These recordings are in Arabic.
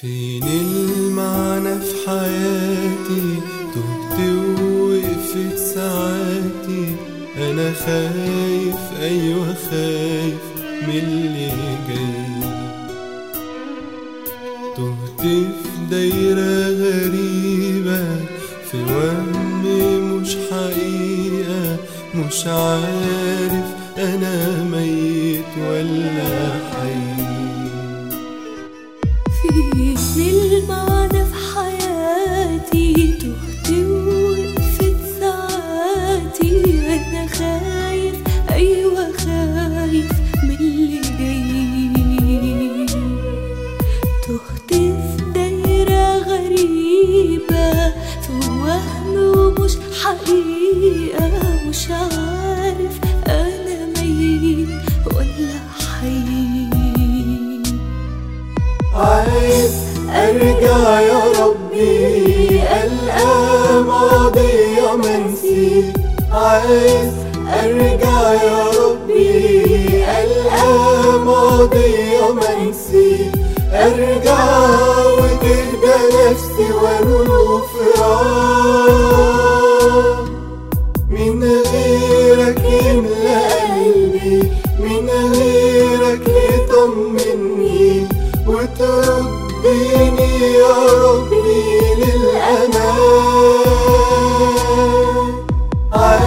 فين المعنى في حياتي؟ تهت ووقفت ساعاتي. أنا خايف أيوه خايف من اللي جاي. في دايرة غريبة في وهم مش حقيقة مش عارف أنا ميت ولا ارجع يا ربي القى ماضي منسي عايز أرجع يا ربي القى ماضي منسي أرجع وتهدى نفسي وانول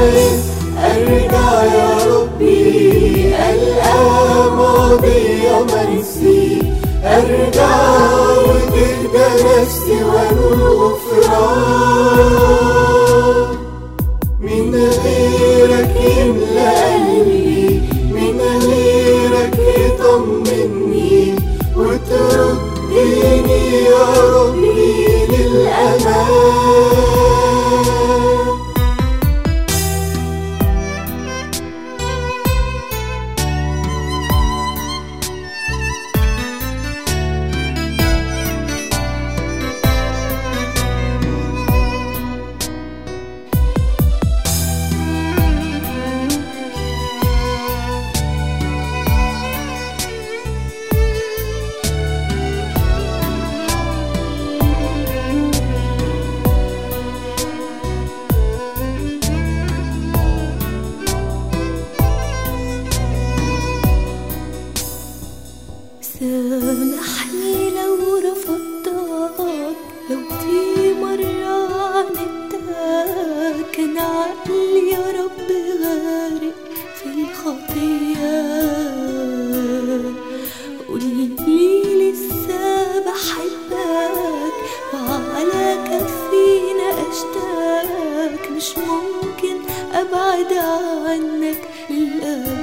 عايز أرجع يا ربي ألقى ماضي منسي أرجع وتهدى نفسي وانول غفران من غيرك يملى قلبي من غيرك يطمني وتربيني يا ربي سامحني لو رفضتك لو في مرة عاندتك كان عقلي يا رب غارق في الخطية. قولي لسه بحبك وعلى كفي ناقشتك مش ممكن أبعد عنك للأبد.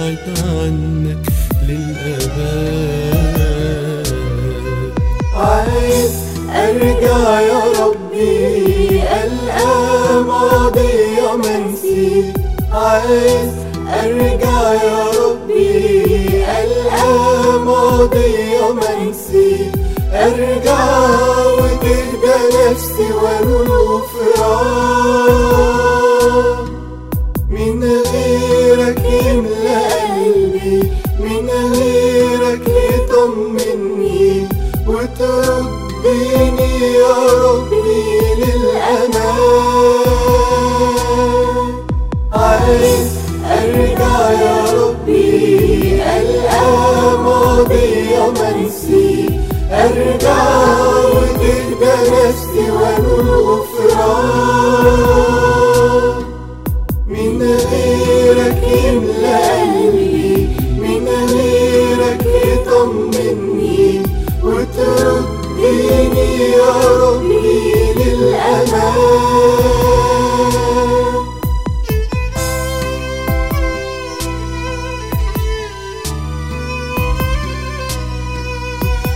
ابعد عنك للأبد. عايز أرجع يا ربي القى ماضي منسي. عايز أرجع يا ربي القى ماضي منسي. أرجع وتهدى نفسي وانول غفران وتربيني يا ربي للأمان. عايز أرجع يا ربي ألقى ماضي منسي. أرجع وتهدى نفسي وانول غفران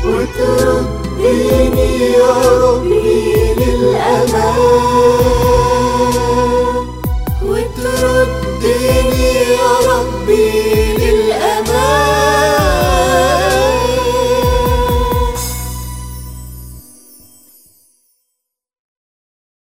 Uykularım bilmiyorum.